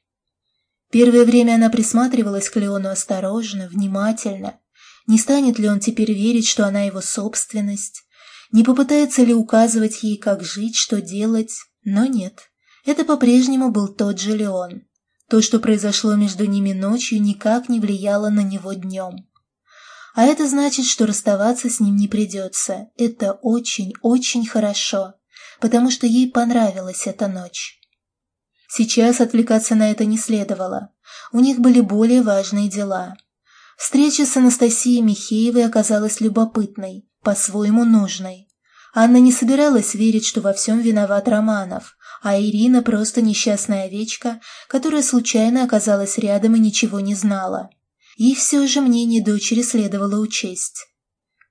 Первое время она присматривалась к Леону осторожно, внимательно, не станет ли он теперь верить, что она его собственность? Не попытается ли указывать ей, как жить, что делать? Но нет. Это по-прежнему был тот же Леон. То, что произошло между ними ночью, никак не влияло на него днем. А это значит, что расставаться с ним не придется. Это очень-очень хорошо, потому что ей понравилась эта ночь. Сейчас отвлекаться на это не следовало. У них были более важные дела. Встреча с Анастасией Михеевой оказалась любопытной, по-своему нужной. Анна не собиралась верить, что во всем виноват Романов, а Ирина просто несчастная овечка, которая случайно оказалась рядом и ничего не знала. И все же мнение дочери следовало учесть.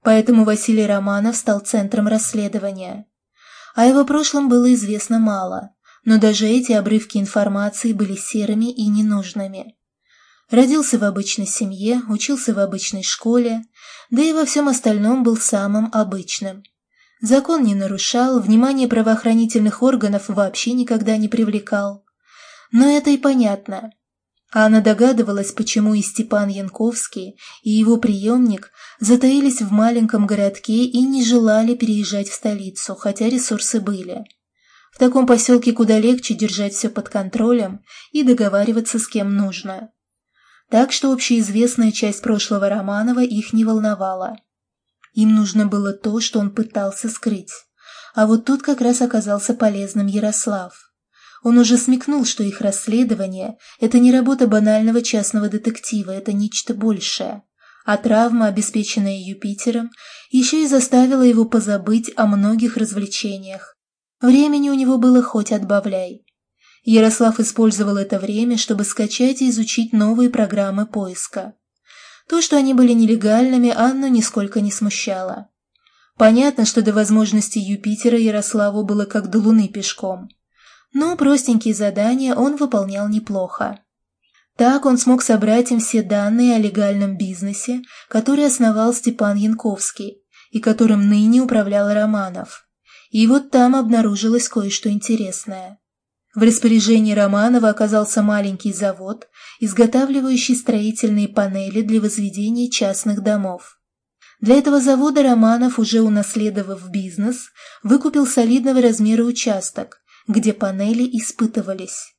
Поэтому Василий Романов стал центром расследования. О его прошлом было известно мало, но даже эти обрывки информации были серыми и ненужными. Родился в обычной семье, учился в обычной школе, да и во всем остальном был самым обычным. Закон не нарушал, внимание правоохранительных органов вообще никогда не привлекал. Но это и понятно. Анна догадывалась, почему и Степан Янковский, и его приемник затаились в маленьком городке и не желали переезжать в столицу, хотя ресурсы были. В таком поселке куда легче держать все под контролем и договариваться с кем нужно. Так что общеизвестная часть прошлого Романова их не волновала. Им нужно было то, что он пытался скрыть. А вот тут как раз оказался полезным Ярослав. Он уже смекнул, что их расследование – это не работа банального частного детектива, это нечто большее. А травма, обеспеченная Юпитером, еще и заставила его позабыть о многих развлечениях. Времени у него было хоть отбавляй. Ярослав использовал это время, чтобы скачать и изучить новые программы поиска. То, что они были нелегальными, Анну нисколько не смущало. Понятно, что до возможности Юпитера Ярославу было как до Луны пешком. Но простенькие задания он выполнял неплохо. Так он смог собрать им все данные о легальном бизнесе, который основал Степан Янковский и которым ныне управлял Романов. И вот там обнаружилось кое-что интересное. В распоряжении Романова оказался маленький завод, изготавливающий строительные панели для возведения частных домов. Для этого завода Романов, уже унаследовав бизнес, выкупил солидного размера участок, где панели испытывались.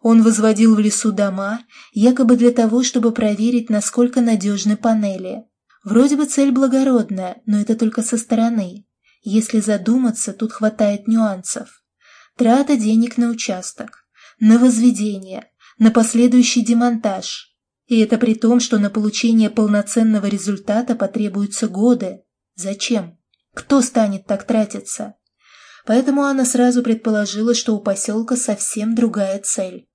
Он возводил в лесу дома, якобы для того, чтобы проверить, насколько надежны панели. Вроде бы цель благородная, но это только со стороны. Если задуматься, тут хватает нюансов. Трата денег на участок, на возведение, на последующий демонтаж. И это при том, что на получение полноценного результата потребуются годы. Зачем? Кто станет так тратиться? Поэтому она сразу предположила, что у поселка совсем другая цель.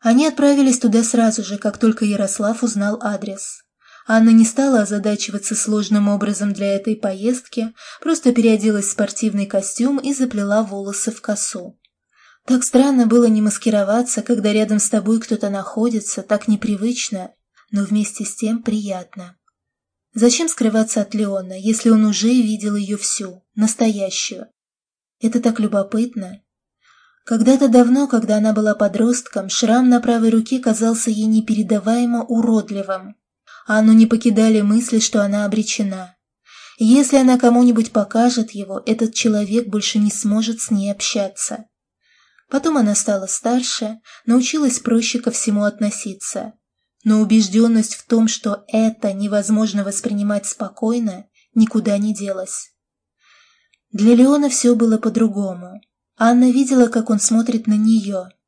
Они отправились туда сразу же, как только Ярослав узнал адрес. Анна не стала озадачиваться сложным образом для этой поездки, просто переоделась в спортивный костюм и заплела волосы в косу. Так странно было не маскироваться, когда рядом с тобой кто-то находится, так непривычно, но вместе с тем приятно. Зачем скрываться от Леона, если он уже видел ее всю, настоящую? Это так любопытно. Когда-то давно, когда она была подростком, шрам на правой руке казался ей непередаваемо уродливым. Анну не покидали мысли, что она обречена. Если она кому-нибудь покажет его, этот человек больше не сможет с ней общаться. Потом она стала старше, научилась проще ко всему относиться. Но убежденность в том, что это невозможно воспринимать спокойно, никуда не делась. Для Леона все было по-другому. Анна видела, как он смотрит на нее –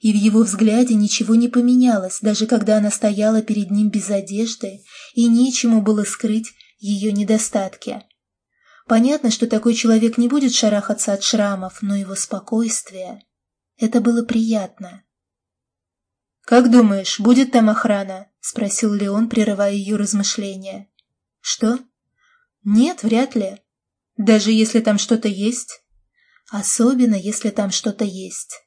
и в его взгляде ничего не поменялось, даже когда она стояла перед ним без одежды, и нечему было скрыть ее недостатки. Понятно, что такой человек не будет шарахаться от шрамов, но его спокойствие... Это было приятно. «Как думаешь, будет там охрана?» — спросил Леон, прерывая ее размышления. «Что?» «Нет, вряд ли. Даже если там что-то есть?» «Особенно, если там что-то есть».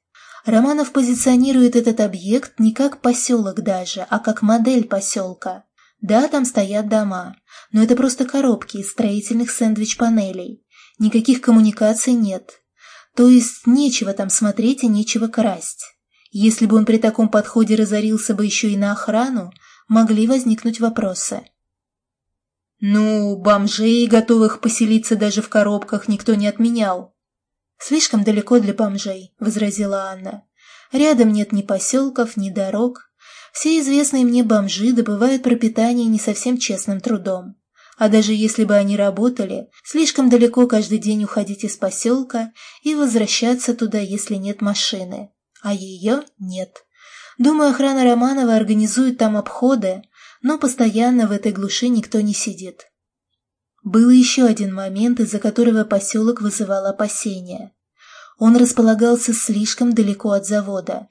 Романов позиционирует этот объект не как поселок даже, а как модель поселка. Да, там стоят дома, но это просто коробки из строительных сэндвич-панелей. Никаких коммуникаций нет. То есть нечего там смотреть и нечего красть. Если бы он при таком подходе разорился бы еще и на охрану, могли возникнуть вопросы. «Ну, бомжей, готовых поселиться даже в коробках, никто не отменял», «Слишком далеко для бомжей», — возразила Анна. «Рядом нет ни поселков, ни дорог. Все известные мне бомжи добывают пропитание не совсем честным трудом. А даже если бы они работали, слишком далеко каждый день уходить из поселка и возвращаться туда, если нет машины. А ее нет. Думаю, охрана Романова организует там обходы, но постоянно в этой глуши никто не сидит. Был еще один момент, из-за которого поселок вызывал опасения. Он располагался слишком далеко от завода.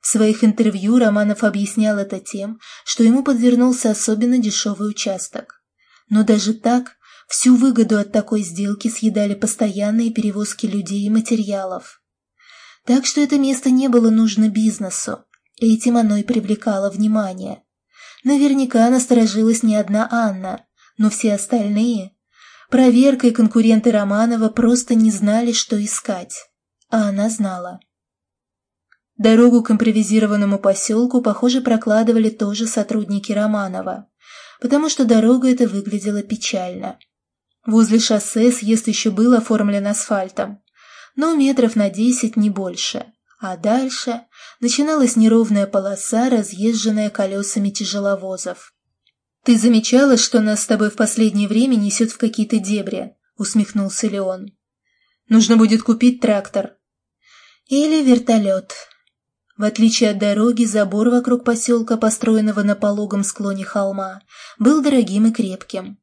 В своих интервью Романов объяснял это тем, что ему подвернулся особенно дешевый участок. Но даже так, всю выгоду от такой сделки съедали постоянные перевозки людей и материалов. Так что это место не было нужно бизнесу, этим оно и привлекало внимание. Наверняка насторожилась не одна Анна – но все остальные... Проверка и конкуренты Романова просто не знали, что искать. А она знала. Дорогу к импровизированному поселку, похоже, прокладывали тоже сотрудники Романова, потому что дорога эта выглядела печально. Возле шоссе съезд еще был оформлен асфальтом, но метров на десять, не больше. А дальше начиналась неровная полоса, разъезженная колесами тяжеловозов. «Ты замечала, что нас с тобой в последнее время несет в какие-то дебри?» — усмехнулся Леон. «Нужно будет купить трактор». «Или вертолет». В отличие от дороги, забор вокруг поселка, построенного на пологом склоне холма, был дорогим и крепким.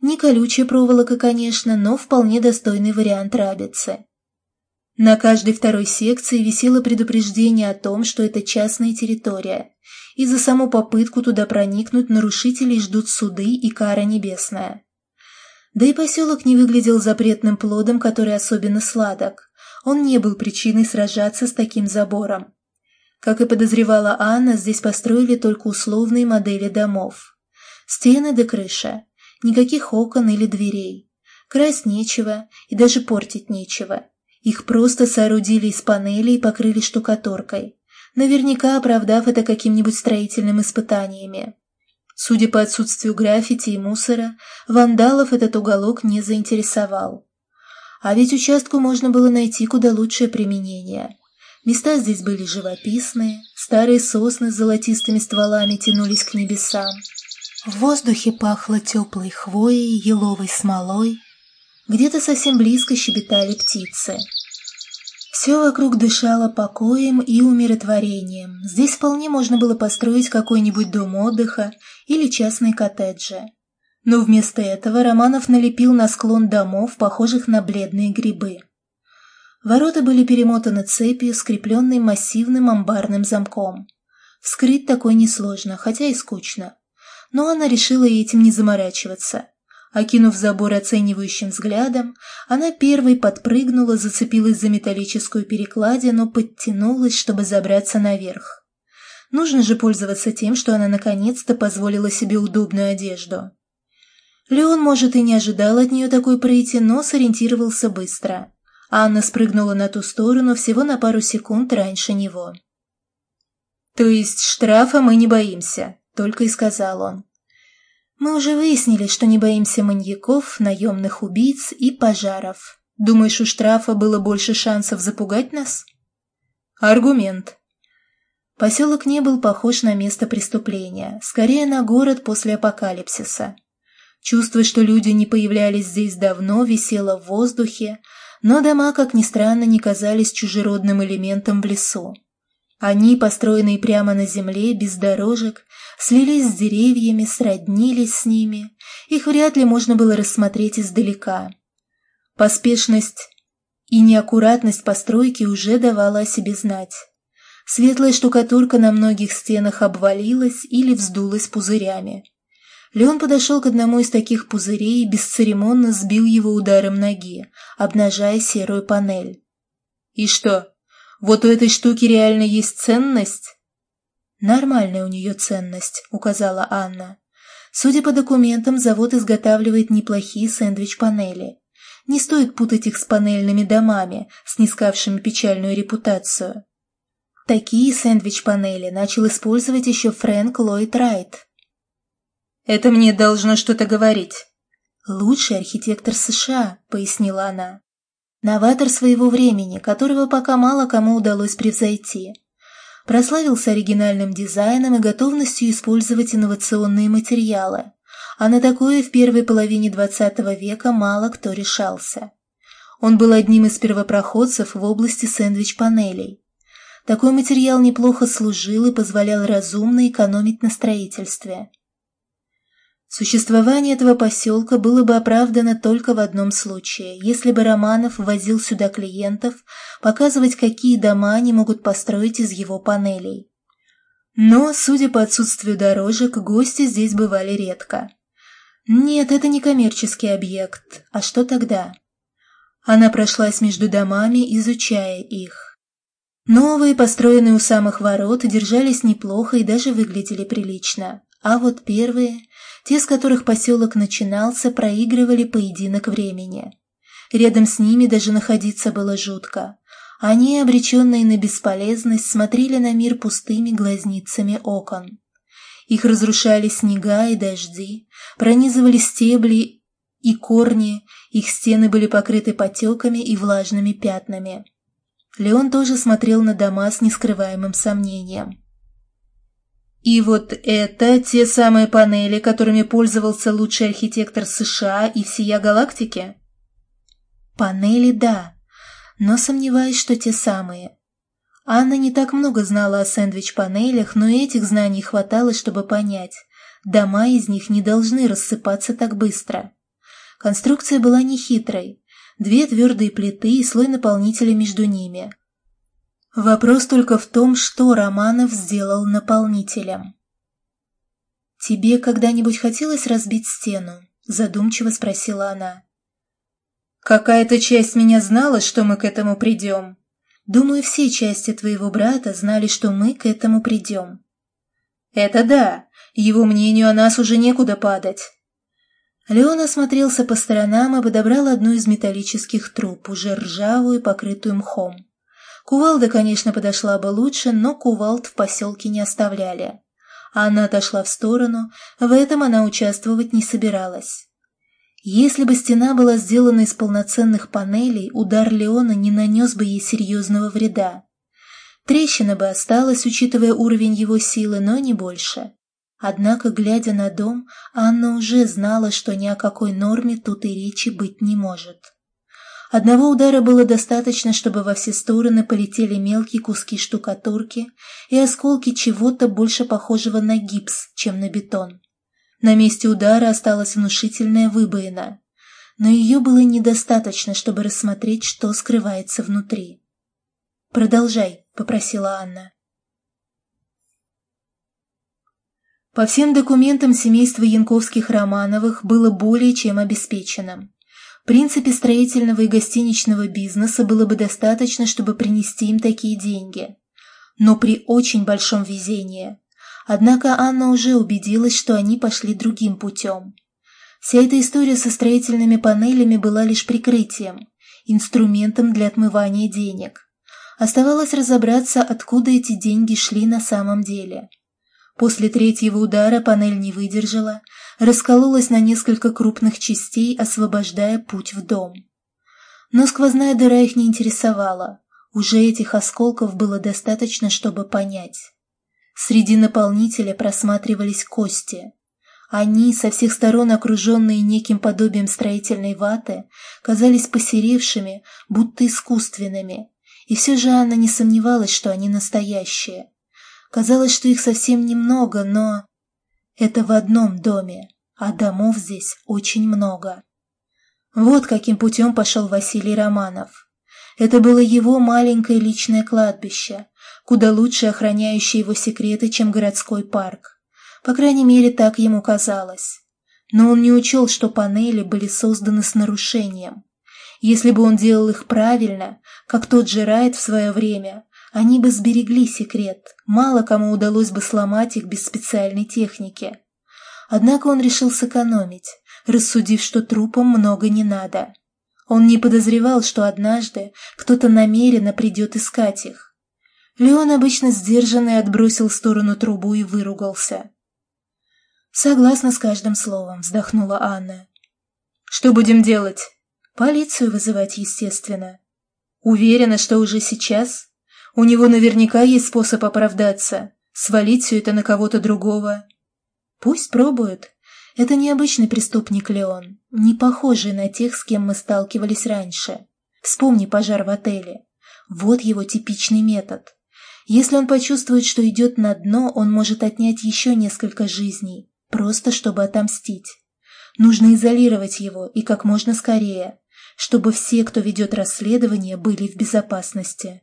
Не колючая проволока, конечно, но вполне достойный вариант рабицы. На каждой второй секции висело предупреждение о том, что это частная территория, и за саму попытку туда проникнуть нарушителей ждут суды и кара небесная. Да и поселок не выглядел запретным плодом, который особенно сладок. Он не был причиной сражаться с таким забором. Как и подозревала Анна, здесь построили только условные модели домов. Стены до да крыша, никаких окон или дверей. Красть нечего и даже портить нечего. Их просто соорудили из панелей и покрыли штукатуркой, наверняка оправдав это каким-нибудь строительным испытаниями. Судя по отсутствию граффити и мусора, вандалов этот уголок не заинтересовал. А ведь участку можно было найти куда лучшее применение. Места здесь были живописные, старые сосны с золотистыми стволами тянулись к небесам. В воздухе пахло теплой хвоей, еловой смолой. Где-то совсем близко щебетали птицы. Все вокруг дышало покоем и умиротворением. Здесь вполне можно было построить какой-нибудь дом отдыха или частные коттеджи. Но вместо этого Романов налепил на склон домов, похожих на бледные грибы. Ворота были перемотаны цепью, скрепленной массивным амбарным замком. Вскрыть такой несложно, хотя и скучно. Но она решила этим не заморачиваться. Окинув забор оценивающим взглядом, она первой подпрыгнула, зацепилась за металлическую перекладину, подтянулась, чтобы забраться наверх. Нужно же пользоваться тем, что она наконец-то позволила себе удобную одежду. Леон, может, и не ожидал от нее такой пройти, но сориентировался быстро. Анна спрыгнула на ту сторону всего на пару секунд раньше него. «То есть штрафа мы не боимся», — только и сказал он. Мы уже выяснили, что не боимся маньяков, наемных убийц и пожаров. Думаешь, у штрафа было больше шансов запугать нас? Аргумент. Поселок не был похож на место преступления, скорее на город после апокалипсиса. Чувство, что люди не появлялись здесь давно, висело в воздухе, но дома, как ни странно, не казались чужеродным элементом в лесу. Они, построенные прямо на земле, без дорожек, слились с деревьями, сроднились с ними. Их вряд ли можно было рассмотреть издалека. Поспешность и неаккуратность постройки уже давала о себе знать. Светлая штукатурка на многих стенах обвалилась или вздулась пузырями. Леон подошел к одному из таких пузырей и бесцеремонно сбил его ударом ноги, обнажая серую панель. «И что, вот у этой штуки реально есть ценность?» «Нормальная у нее ценность», — указала Анна. «Судя по документам, завод изготавливает неплохие сэндвич-панели. Не стоит путать их с панельными домами, снискавшими печальную репутацию. Такие сэндвич-панели начал использовать еще Фрэнк Ллойд Райт. «Это мне должно что-то говорить». «Лучший архитектор США», — пояснила она. «Новатор своего времени, которого пока мало кому удалось превзойти прославился оригинальным дизайном и готовностью использовать инновационные материалы, а на такое в первой половине XX века мало кто решался. Он был одним из первопроходцев в области сэндвич-панелей. Такой материал неплохо служил и позволял разумно экономить на строительстве. Существование этого поселка было бы оправдано только в одном случае, если бы Романов возил сюда клиентов показывать, какие дома они могут построить из его панелей. Но, судя по отсутствию дорожек, гости здесь бывали редко. Нет, это не коммерческий объект. А что тогда? Она прошлась между домами, изучая их. Новые, построенные у самых ворот, держались неплохо и даже выглядели прилично. А вот первые Те, с которых поселок начинался, проигрывали поединок времени. Рядом с ними даже находиться было жутко. Они, обреченные на бесполезность, смотрели на мир пустыми глазницами окон. Их разрушали снега и дожди, пронизывали стебли и корни, их стены были покрыты потеками и влажными пятнами. Леон тоже смотрел на дома с нескрываемым сомнением. И вот это те самые панели, которыми пользовался лучший архитектор США и всея галактики? Панели – да, но сомневаюсь, что те самые. Анна не так много знала о сэндвич-панелях, но этих знаний хватало, чтобы понять. Дома из них не должны рассыпаться так быстро. Конструкция была нехитрой. Две твердые плиты и слой наполнителя между ними. Вопрос только в том, что Романов сделал наполнителем. «Тебе когда-нибудь хотелось разбить стену?» – задумчиво спросила она. «Какая-то часть меня знала, что мы к этому придем», Думаю, все части твоего брата знали, что мы к этому придем. Это да, его мнению о нас уже некуда падать. Леон осмотрелся по сторонам и подобрал одну из металлических труб, уже ржавую, покрытую мхом. Кувалда, конечно, подошла бы лучше, но кувалд в поселке не оставляли. Она отошла в сторону, в этом она участвовать не собиралась. Если бы стена была сделана из полноценных панелей, удар Леона не нанес бы ей серьезного вреда. Трещина бы осталась, учитывая уровень его силы, но не больше. Однако, глядя на дом, Анна уже знала, что ни о какой норме тут и речи быть не может. Одного удара было достаточно, чтобы во все стороны полетели мелкие куски штукатурки и осколки чего-то больше похожего на гипс, чем на бетон. На месте удара осталась внушительная выбоина, но ее было недостаточно, чтобы рассмотреть, что скрывается внутри. «Продолжай», — попросила Анна. По всем документам семейство Янковских-Романовых было более чем обеспеченным. Принципе, строительного и гостиничного бизнеса было бы достаточно, чтобы принести им такие деньги. Но при очень большом везении Однако Анна уже убедилась, что они пошли другим путем. Вся эта история со строительными панелями была лишь прикрытием, инструментом для отмывания денег. Оставалось разобраться, откуда эти деньги шли на самом деле. После третьего удара панель не выдержала, раскололась на несколько крупных частей, освобождая путь в дом. Но сквозная дыра их не интересовала. Уже этих осколков было достаточно, чтобы понять. Среди наполнителя просматривались кости. Они, со всех сторон окруженные неким подобием строительной ваты, казались посеревшими, будто искусственными. И все же Анна не сомневалась, что они настоящие. Казалось, что их совсем немного, но... Это в одном доме, а домов здесь очень много. Вот каким путем пошел Василий Романов. Это было его маленькое личное кладбище, куда лучше охраняющий его секреты, чем городской парк. По крайней мере, так ему казалось. Но он не учел, что панели были созданы с нарушением. Если бы он делал их правильно, как тот же Райт в свое время, они бы сберегли секрет, мало кому удалось бы сломать их без специальной техники. Однако он решил сэкономить, рассудив, что трупам много не надо. Он не подозревал, что однажды кто-то намеренно придет искать их. Леон обычно сдержанный отбросил в сторону трубу и выругался. «Согласна с каждым словом», — вздохнула Анна. «Что будем делать?» «Полицию вызывать, естественно». «Уверена, что уже сейчас? У него наверняка есть способ оправдаться, свалить все это на кого-то другого». «Пусть пробует. Это необычный преступник Леон, не похожий на тех, с кем мы сталкивались раньше. Вспомни пожар в отеле. Вот его типичный метод. Если он почувствует, что идет на дно, он может отнять еще несколько жизней, просто чтобы отомстить. Нужно изолировать его и как можно скорее, чтобы все, кто ведет расследование, были в безопасности.